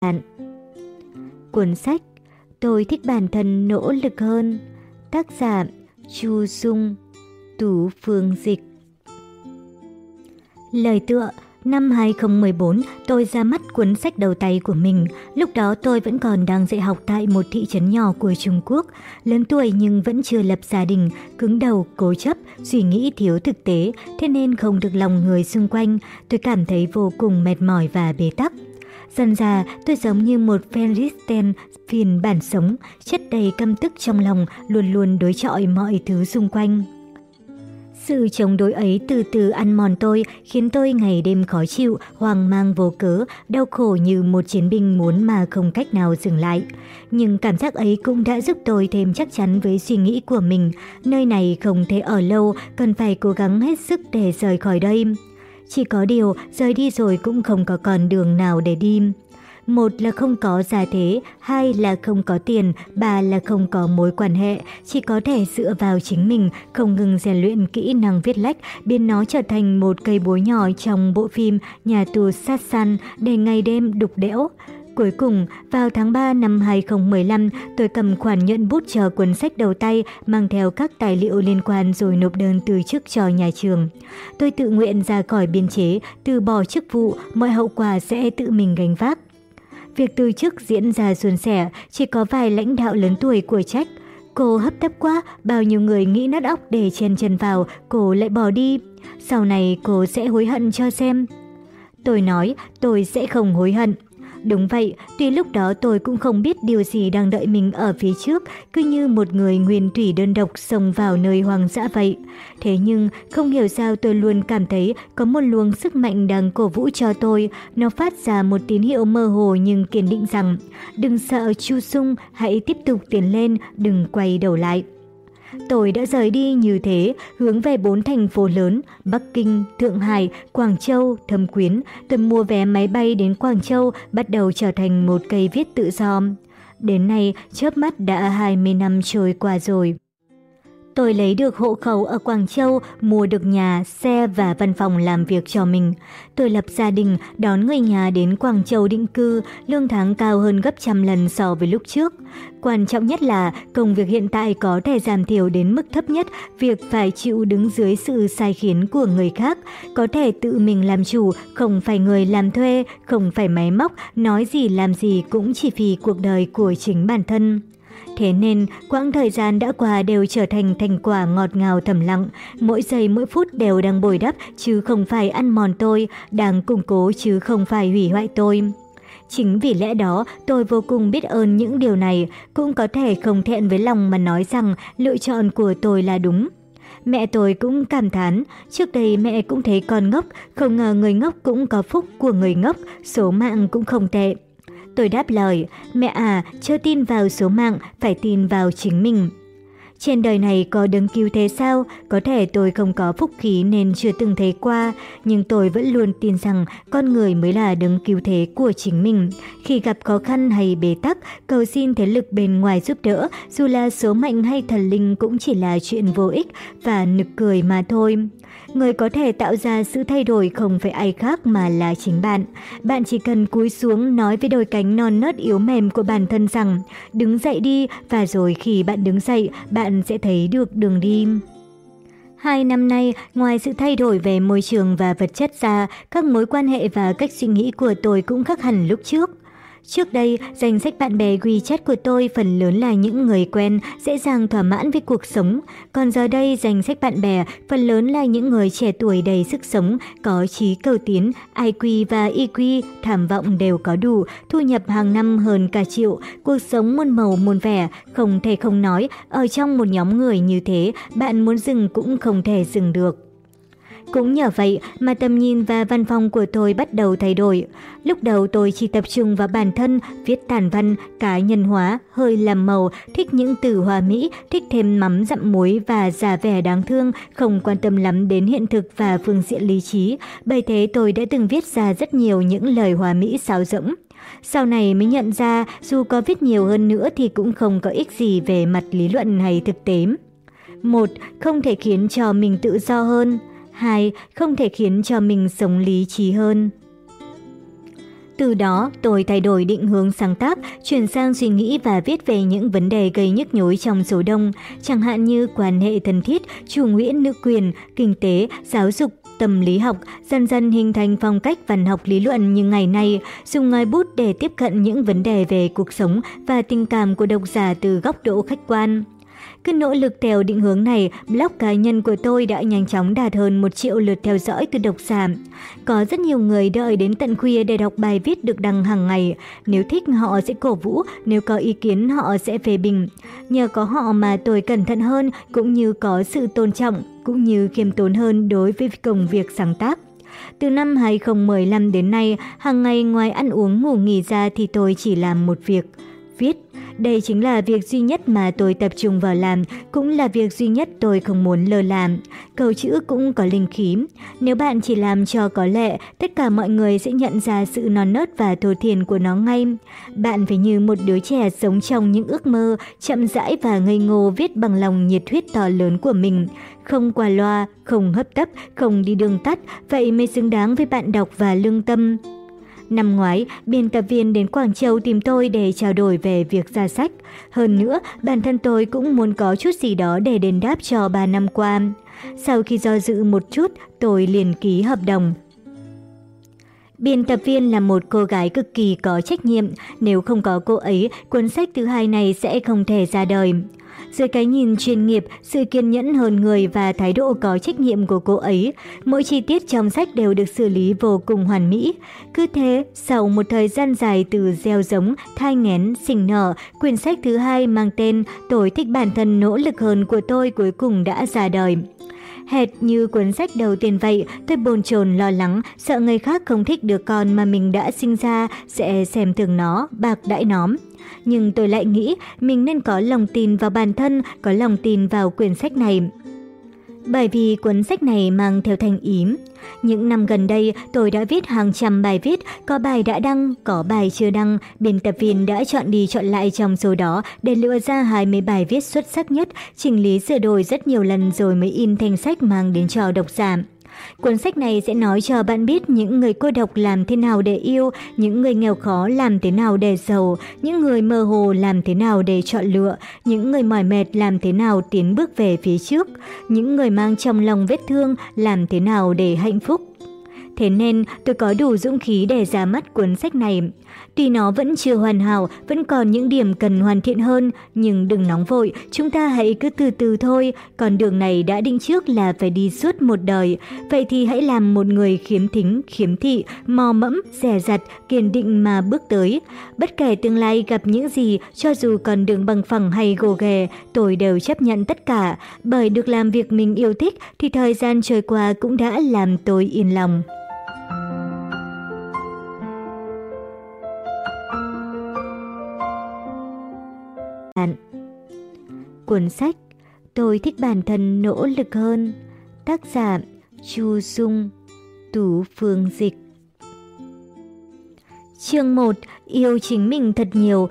bạn. Cuốn sách Tôi thích bản thân nỗ lực hơn. Tác giả Chu Dung Tú Phương Dịch Lời tựa Năm 2014, tôi ra mắt cuốn sách đầu tay của mình. Lúc đó tôi vẫn còn đang dạy học tại một thị trấn nhỏ của Trung Quốc. Lớn tuổi nhưng vẫn chưa lập gia đình, cứng đầu, cố chấp, suy nghĩ thiếu thực tế, thế nên không được lòng người xung quanh. Tôi cảm thấy vô cùng mệt mỏi và bế tắc. Dần già, tôi giống như một Fenristen phiền bản sống, chất đầy căm tức trong lòng, luôn luôn đối chọi mọi thứ xung quanh. Sự chống đối ấy từ từ ăn mòn tôi, khiến tôi ngày đêm khó chịu, hoang mang vô cớ, đau khổ như một chiến binh muốn mà không cách nào dừng lại. Nhưng cảm giác ấy cũng đã giúp tôi thêm chắc chắn với suy nghĩ của mình. Nơi này không thể ở lâu, cần phải cố gắng hết sức để rời khỏi đây. Chỉ có điều, rời đi rồi cũng không có còn đường nào để đi. Một là không có gia thế, hai là không có tiền, ba là không có mối quan hệ, chỉ có thể dựa vào chính mình, không ngừng rèn luyện kỹ năng viết lách, biến nó trở thành một cây búa nhỏ trong bộ phim Nhà tù sát săn để ngày đêm đục đẽo. Cuối cùng, vào tháng 3 năm 2015, tôi cầm khoản nhận bút chờ cuốn sách đầu tay, mang theo các tài liệu liên quan rồi nộp đơn từ chức cho nhà trường. Tôi tự nguyện ra khỏi biên chế, từ bỏ chức vụ, mọi hậu quả sẽ tự mình gánh vác. Việc từ chức diễn ra suôn sẻ, chỉ có vài lãnh đạo lớn tuổi của trách. Cô hấp tấp quá, bao nhiêu người nghĩ nát óc để chen chân vào, cô lại bỏ đi. Sau này cô sẽ hối hận cho xem. Tôi nói tôi sẽ không hối hận. Đúng vậy, tuy lúc đó tôi cũng không biết điều gì đang đợi mình ở phía trước, cứ như một người nguyên thủy đơn độc xông vào nơi hoang dã vậy. Thế nhưng, không hiểu sao tôi luôn cảm thấy có một luồng sức mạnh đang cổ vũ cho tôi. Nó phát ra một tín hiệu mơ hồ nhưng kiên định rằng, đừng sợ Chu Sung, hãy tiếp tục tiến lên, đừng quay đầu lại. Tôi đã rời đi như thế, hướng về bốn thành phố lớn, Bắc Kinh, Thượng Hải, Quảng Châu, Thâm Quyến. Tôi mua vé máy bay đến Quảng Châu, bắt đầu trở thành một cây viết tự do. Đến nay, chớp mắt đã 20 năm trôi qua rồi. Tôi lấy được hộ khẩu ở Quảng Châu, mua được nhà, xe và văn phòng làm việc cho mình. Tôi lập gia đình, đón người nhà đến Quảng Châu định cư, lương tháng cao hơn gấp trăm lần so với lúc trước. Quan trọng nhất là công việc hiện tại có thể giảm thiểu đến mức thấp nhất việc phải chịu đứng dưới sự sai khiến của người khác, có thể tự mình làm chủ, không phải người làm thuê, không phải máy móc, nói gì làm gì cũng chỉ vì cuộc đời của chính bản thân. Thế nên, quãng thời gian đã qua đều trở thành thành quả ngọt ngào thầm lặng. Mỗi giây mỗi phút đều đang bồi đắp chứ không phải ăn mòn tôi, đang củng cố chứ không phải hủy hoại tôi. Chính vì lẽ đó tôi vô cùng biết ơn những điều này, cũng có thể không thẹn với lòng mà nói rằng lựa chọn của tôi là đúng. Mẹ tôi cũng cảm thán, trước đây mẹ cũng thấy con ngốc, không ngờ người ngốc cũng có phúc của người ngốc, số mạng cũng không tệ. Tôi đáp lời, mẹ à, chưa tin vào số mạng, phải tin vào chính mình. Trên đời này có đấng cứu thế sao? Có thể tôi không có phúc khí nên chưa từng thấy qua, nhưng tôi vẫn luôn tin rằng con người mới là đấng cứu thế của chính mình. Khi gặp khó khăn hay bế tắc, cầu xin thế lực bên ngoài giúp đỡ, dù là số mệnh hay thần linh cũng chỉ là chuyện vô ích và nực cười mà thôi. Người có thể tạo ra sự thay đổi không phải ai khác mà là chính bạn. Bạn chỉ cần cúi xuống nói với đôi cánh non nớt yếu mềm của bản thân rằng đứng dậy đi và rồi khi bạn đứng dậy, bạn sẽ thấy được đường đi. Hai năm nay, ngoài sự thay đổi về môi trường và vật chất ra, các mối quan hệ và cách suy nghĩ của tôi cũng khác hẳn lúc trước. Trước đây, danh sách bạn bè WeChat của tôi phần lớn là những người quen, dễ dàng thỏa mãn với cuộc sống. Còn giờ đây, danh sách bạn bè phần lớn là những người trẻ tuổi đầy sức sống, có trí cầu tiến, IQ và EQ, tham vọng đều có đủ, thu nhập hàng năm hơn cả triệu, cuộc sống muôn màu muôn vẻ, không thể không nói, ở trong một nhóm người như thế, bạn muốn dừng cũng không thể dừng được. Cũng nhờ vậy mà tầm nhìn và văn phòng của tôi bắt đầu thay đổi. Lúc đầu tôi chỉ tập trung vào bản thân, viết tản văn, cá nhân hóa, hơi làm màu, thích những từ hoa mỹ, thích thêm mắm dặm muối và giả vẻ đáng thương, không quan tâm lắm đến hiện thực và phương diện lý trí. Bởi thế tôi đã từng viết ra rất nhiều những lời hoa mỹ sáo rỗng. Sau này mới nhận ra dù có viết nhiều hơn nữa thì cũng không có ích gì về mặt lý luận hay thực tế. Một, không thể khiến cho mình tự do hơn. 2. Không thể khiến cho mình sống lý trí hơn. Từ đó, tôi thay đổi định hướng sáng tác, chuyển sang suy nghĩ và viết về những vấn đề gây nhức nhối trong số đông, chẳng hạn như quan hệ thân thiết, chủ nghĩa nữ quyền, kinh tế, giáo dục, tâm lý học, dần dần hình thành phong cách văn học lý luận như ngày nay, dùng ngòi bút để tiếp cận những vấn đề về cuộc sống và tình cảm của độc giả từ góc độ khách quan. Cứ nỗ lực theo định hướng này, blog cá nhân của tôi đã nhanh chóng đạt hơn một triệu lượt theo dõi từ độc giả. Có rất nhiều người đợi đến tận khuya để đọc bài viết được đăng hàng ngày. Nếu thích họ sẽ cổ vũ, nếu có ý kiến họ sẽ phê bình. Nhờ có họ mà tôi cẩn thận hơn cũng như có sự tôn trọng, cũng như khiêm tốn hơn đối với công việc sáng tác. Từ năm 2015 đến nay, hàng ngày ngoài ăn uống ngủ nghỉ ra thì tôi chỉ làm một việc, viết. Đây chính là việc duy nhất mà tôi tập trung vào làm, cũng là việc duy nhất tôi không muốn lơ làm. Cầu chữ cũng có linh khí. Nếu bạn chỉ làm cho có lệ, tất cả mọi người sẽ nhận ra sự non nớt và thô thiền của nó ngay. Bạn phải như một đứa trẻ sống trong những ước mơ, chậm rãi và ngây ngô viết bằng lòng nhiệt huyết to lớn của mình. Không qua loa, không hấp tấp, không đi đường tắt, vậy mới xứng đáng với bạn đọc và lương tâm. Năm ngoái, biên tập viên đến Quảng Châu tìm tôi để trao đổi về việc ra sách. Hơn nữa, bản thân tôi cũng muốn có chút gì đó để đền đáp cho 3 năm qua. Sau khi do dự một chút, tôi liền ký hợp đồng. Biên tập viên là một cô gái cực kỳ có trách nhiệm, nếu không có cô ấy, cuốn sách thứ hai này sẽ không thể ra đời. Dưới cái nhìn chuyên nghiệp, sự kiên nhẫn hơn người và thái độ có trách nhiệm của cô ấy, mỗi chi tiết trong sách đều được xử lý vô cùng hoàn mỹ. Cứ thế, sau một thời gian dài từ gieo giống, thai nghén, sinh nở, quyển sách thứ hai mang tên Tôi thích bản thân nỗ lực hơn của tôi cuối cùng đã ra đời. Hệt như cuốn sách đầu tiên vậy, tôi bồn chồn lo lắng, sợ người khác không thích được con mà mình đã sinh ra sẽ xem thường nó, bạc đãi nóm. Nhưng tôi lại nghĩ mình nên có lòng tin vào bản thân, có lòng tin vào quyển sách này. Bởi vì cuốn sách này mang theo thành ím Những năm gần đây, tôi đã viết hàng trăm bài viết, có bài đã đăng, có bài chưa đăng. Biên tập viên đã chọn đi chọn lại trong số đó để lựa ra 20 bài viết xuất sắc nhất, chỉnh lý sửa đổi rất nhiều lần rồi mới in thành sách mang đến cho độc giả. Cuốn sách này sẽ nói cho bạn biết những người cô độc làm thế nào để yêu, những người nghèo khó làm thế nào để giàu, những người mơ hồ làm thế nào để chọn lựa, những người mỏi mệt làm thế nào tiến bước về phía trước, những người mang trong lòng vết thương làm thế nào để hạnh phúc. Thế nên tôi có đủ dũng khí để ra mắt cuốn sách này. Tuy nó vẫn chưa hoàn hảo, vẫn còn những điểm cần hoàn thiện hơn, nhưng đừng nóng vội, chúng ta hãy cứ từ từ thôi, còn đường này đã định trước là phải đi suốt một đời. Vậy thì hãy làm một người khiếm thính, khiếm thị, mò mẫm, rẻ rặt, kiên định mà bước tới. Bất kể tương lai gặp những gì, cho dù còn đường bằng phẳng hay gồ ghề, tôi đều chấp nhận tất cả, bởi được làm việc mình yêu thích thì thời gian trôi qua cũng đã làm tôi yên lòng. Bạn. Cuốn sách Tôi thích bản thân nỗ lực hơn, Tác giả Chu Dung, Tú Phương Dịch Chương 1 Yêu chính mình thật nhiều